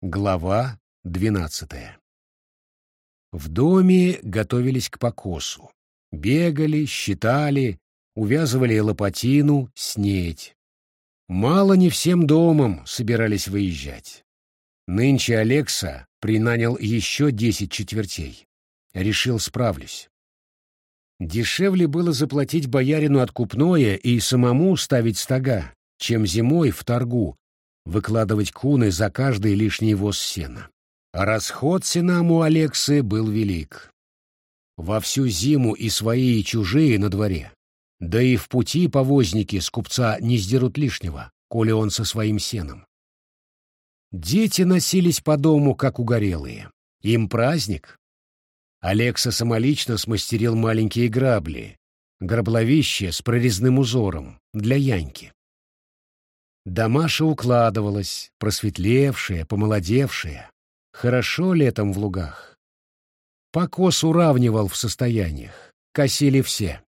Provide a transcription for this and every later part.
Глава двенадцатая В доме готовились к покосу. Бегали, считали, увязывали лопатину, снеть. Мало не всем домом собирались выезжать. Нынче Алекса принанял еще десять четвертей. Решил, справлюсь. Дешевле было заплатить боярину откупное и самому ставить стога, чем зимой в торгу выкладывать куны за каждый лишний воз сена. А расход сена у Алексы был велик. Во всю зиму и свои, и чужие на дворе. Да и в пути повозники с купца не сдерут лишнего, коли он со своим сеном. Дети носились по дому, как угорелые. Им праздник. Алекса самолично смастерил маленькие грабли, грабловище с прорезным узором, для Яньки. Дамаша укладывалась, просветлевшая, помолодевшая. Хорошо летом в лугах. Покос уравнивал в состояниях. Косили все.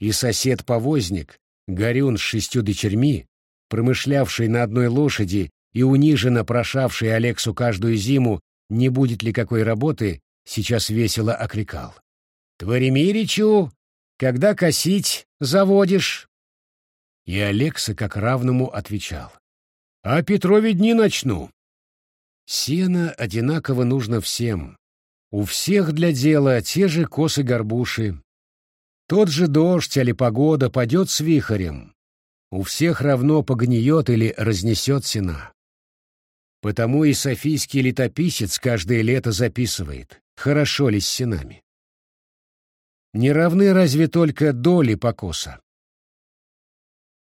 И сосед-повозник, Горюн с шестью дочерьми, промышлявший на одной лошади и униженно прошавший Алексу каждую зиму, не будет ли какой работы, сейчас весело окрикал. «Творимиричу, когда косить заводишь?» И Алекса как равному отвечал. «А Петрове дни начну». Сено одинаково нужно всем. У всех для дела те же косы-горбуши. Тот же дождь или погода падет с вихрем. У всех равно погниет или разнесет сена. Потому и софийский летописец каждое лето записывает, хорошо ли с сенами. Не равны разве только доли покоса.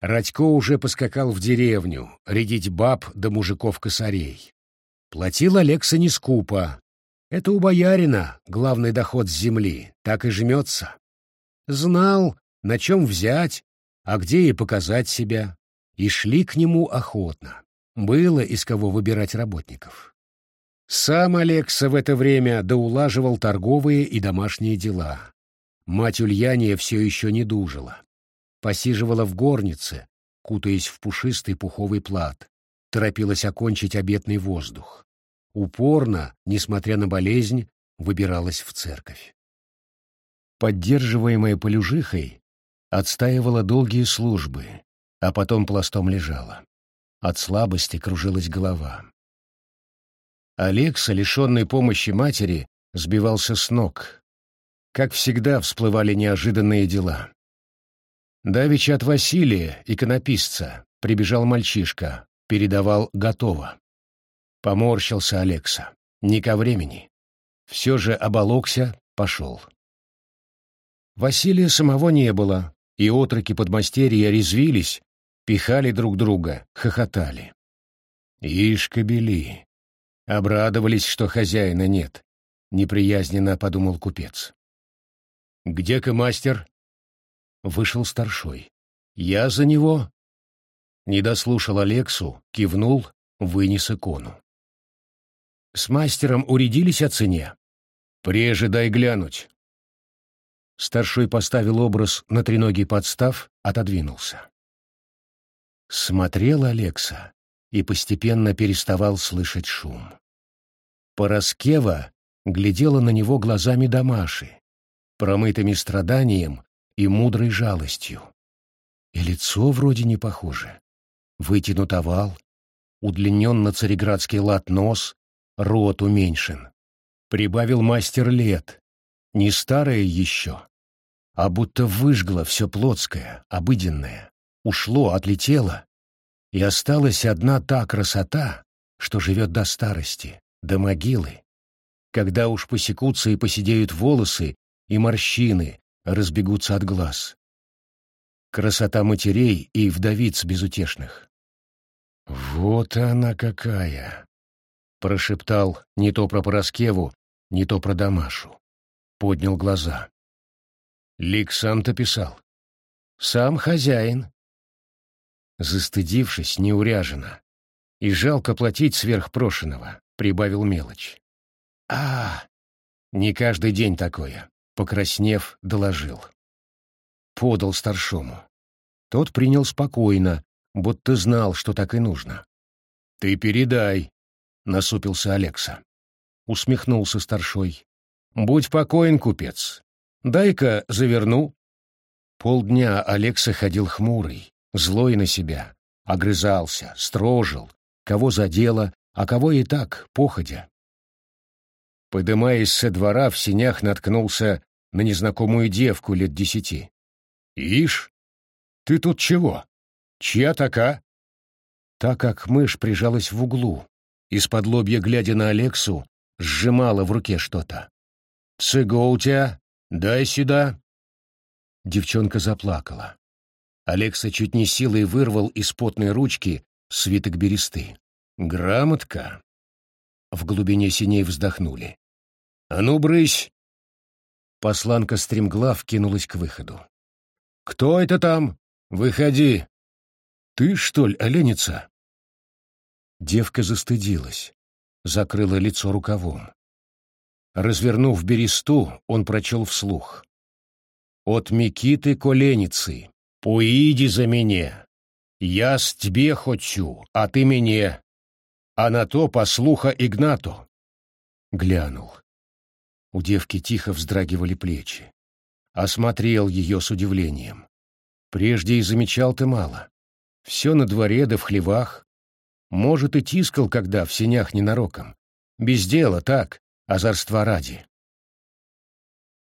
Радько уже поскакал в деревню, рядить баб да мужиков-косарей. Платил Алекса не скупо. Это у боярина главный доход с земли, так и жмется. Знал, на чем взять, а где и показать себя, и шли к нему охотно. Было из кого выбирать работников. Сам Алекса в это время доулаживал торговые и домашние дела. Мать Ульяния все еще не дужила посиживала в горнице, кутаясь в пушистый пуховый плат, торопилась окончить обетный воздух. Упорно, несмотря на болезнь, выбиралась в церковь. Поддерживаемая полюжихой, отстаивала долгие службы, а потом пластом лежала. От слабости кружилась голова. Алекса, лишенный помощи матери, сбивался с ног. Как всегда, всплывали неожиданные дела. Давеча от Василия, иконописца, прибежал мальчишка, передавал «готово». Поморщился Алекса. Не ко времени. Все же оболокся, пошел. Василия самого не было, и отроки подмастерья резвились, пихали друг друга, хохотали. Ишь, кобели. Обрадовались, что хозяина нет, неприязненно подумал купец. «Где-ка мастер?» Вышел старшой. «Я за него?» Не дослушал Алексу, кивнул, вынес икону. «С мастером уредились о цене?» «Преже дай глянуть». Старшой поставил образ на треногий подстав, отодвинулся. Смотрел Алекса и постепенно переставал слышать шум. Пороскева глядела на него глазами Дамаши, промытыми страданием и мудрой жалостью. И лицо вроде не похоже. Вытянут овал, удлинен на цареградский лад нос, рот уменьшен. Прибавил мастер лет, не старое еще, а будто выжгло все плотское, обыденное, ушло, отлетело, и осталась одна та красота, что живет до старости, до могилы, когда уж посекутся и посидеют волосы и морщины, разбегутся от глаз. Красота матерей и вдовиц безутешных. «Вот она какая!» — прошептал не то про Пороскеву, не то про Дамашу. Поднял глаза. Лик сам-то писал. «Сам хозяин». Застыдившись, неуряженно, и жалко платить сверхпрошенного, прибавил мелочь. «А, не каждый день такое покраснев, доложил. Подал старшому. Тот принял спокойно, будто знал, что так и нужно. «Ты передай. насупился Алекса. Усмехнулся старшой. «Будь покоен, купец. Дай-ка заверну». Полдня Алекса ходил хмурый, злой на себя, огрызался, строжил, кого задело, а кого и так, походя. Подымаясь со двора, в сенях наткнулся на незнакомую девку лет десяти. «Ишь, ты тут чего? Чья така?» Так как мышь прижалась в углу, из-под лобья глядя на Алексу, сжимала в руке что-то. «Цыго у тебя? Дай сюда!» Девчонка заплакала. Алекса чуть не силой вырвал из потной ручки свиток бересты. «Грамотка!» В глубине синей вздохнули. «А ну, брысь!» Посланка стремглав кинулась к выходу. «Кто это там? Выходи!» «Ты, что ли, оленица?» Девка застыдилась, закрыла лицо рукавом. Развернув бересту, он прочел вслух. «От Микиты Коленицы, поиди за меня. Я с тебе хочу, а ты мне. А на то послуха Игнату». Глянул. У девки тихо вздрагивали плечи. Осмотрел ее с удивлением. Прежде и замечал-то мало. Все на дворе да в хлевах. Может, и тискал когда в сенях ненароком. Без дела, так, озорства ради.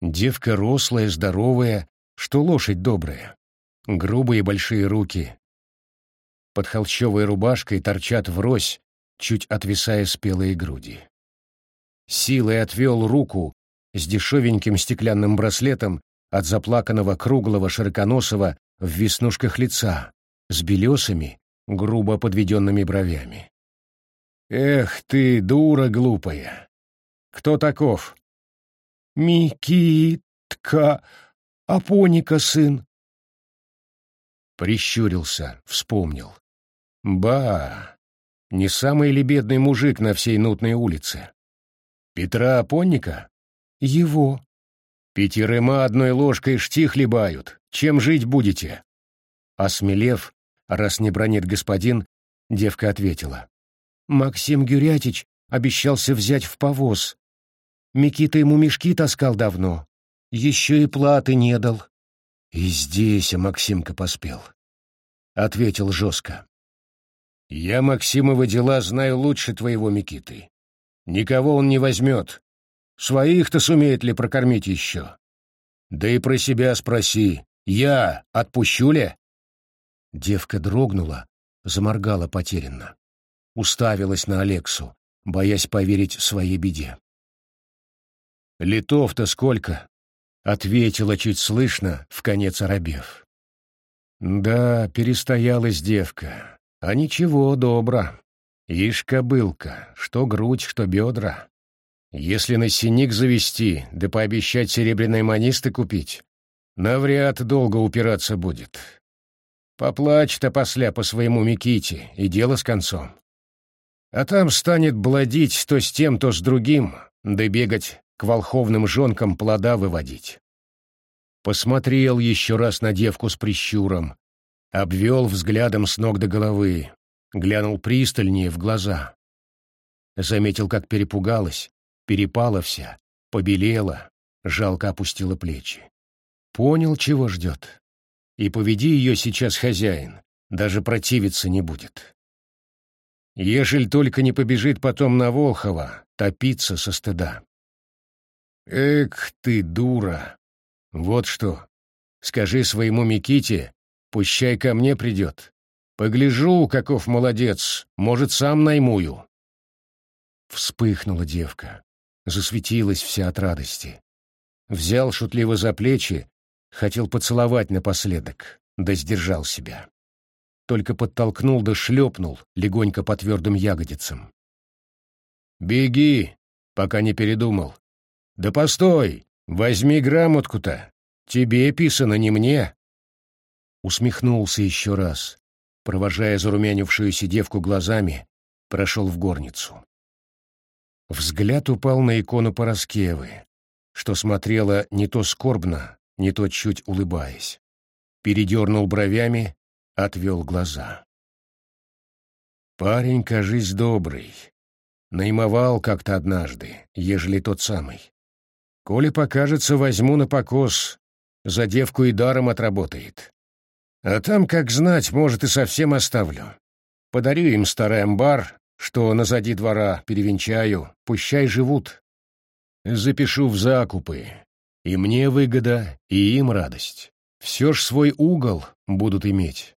Девка рослая, здоровая, что лошадь добрая. Грубые большие руки. Под холщовой рубашкой торчат врозь, чуть отвисая спелые груди. Силой отвел руку с дешевеньким стеклянным браслетом от заплаканного круглого широконосого в веснушках лица, с белесами, грубо подведенными бровями. «Эх ты, дура глупая! Кто таков?» «Микитка, Апоника сын». Прищурился, вспомнил. «Ба! Не самый ли бедный мужик на всей нутной улице? Петра Апонника? Его. Пятерыма одной ложкой шти хлебают. Чем жить будете? Осмелев, раз не бронит господин, девка ответила. Максим Гюрятич обещался взять в повоз. Микита ему мешки таскал давно. Еще и платы не дал. И здесь Максимка поспел. Ответил жестко. Я Максимова дела знаю лучше твоего Микиты. Никого он не возьмет. Своих-то сумеет ли прокормить еще? Да и про себя спроси. Я отпущу ли? Девка дрогнула, заморгала потерянно. Уставилась на Алексу, боясь поверить своей беде. «Литов-то сколько?» — ответила чуть слышно, в конец оробев. «Да, перестоялась девка. А ничего, добра. Ишь, кобылка, что грудь, что бедра. Если на синик завести, да пообещать серебряные манисты купить, навряд долго упираться будет. Поплачь-то после по своему Миките, и дело с концом. А там станет бладить то с тем, то с другим, да бегать к волховным жонкам плода выводить. Посмотрел еще раз на девку с прищуром, обвел взглядом с ног до головы, глянул пристальнее в глаза. Заметил, как перепугалась, перепала вся, побелела, жалко опустила плечи. Понял, чего ждет. И поведи ее сейчас хозяин, даже противиться не будет. Ежель только не побежит потом на Волхова, топиться со стыда. Эк ты, дура! Вот что, скажи своему Миките, пущай ко мне придет, Погляжу, каков молодец, может, сам наймую. Вспыхнула девка, засветилась вся от радости. Взял шутливо за плечи, хотел поцеловать напоследок, да сдержал себя. Только подтолкнул да шлепнул легонько по твердым ягодицам. «Беги, пока не передумал. Да постой, возьми грамотку-то. Тебе писано, не мне». Усмехнулся еще раз, провожая зарумянившуюся девку глазами, прошел в горницу. Взгляд упал на икону Пороскевы, что смотрела не то скорбно, не то чуть улыбаясь. Передернул бровями, отвел глаза. Парень, кажись, добрый. Наймовал как-то однажды, ежели тот самый. Коли покажется, возьму на покос, за девку и даром отработает. А там, как знать, может, и совсем оставлю. Подарю им старый амбар, что назади двора перевенчаю, пущай живут. Запишу в закупы. И мне выгода, и им радость. Все ж свой угол будут иметь.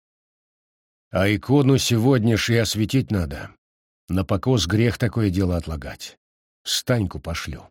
А икону сегодня ж и осветить надо. На покос грех такое дело отлагать. Станьку пошлю.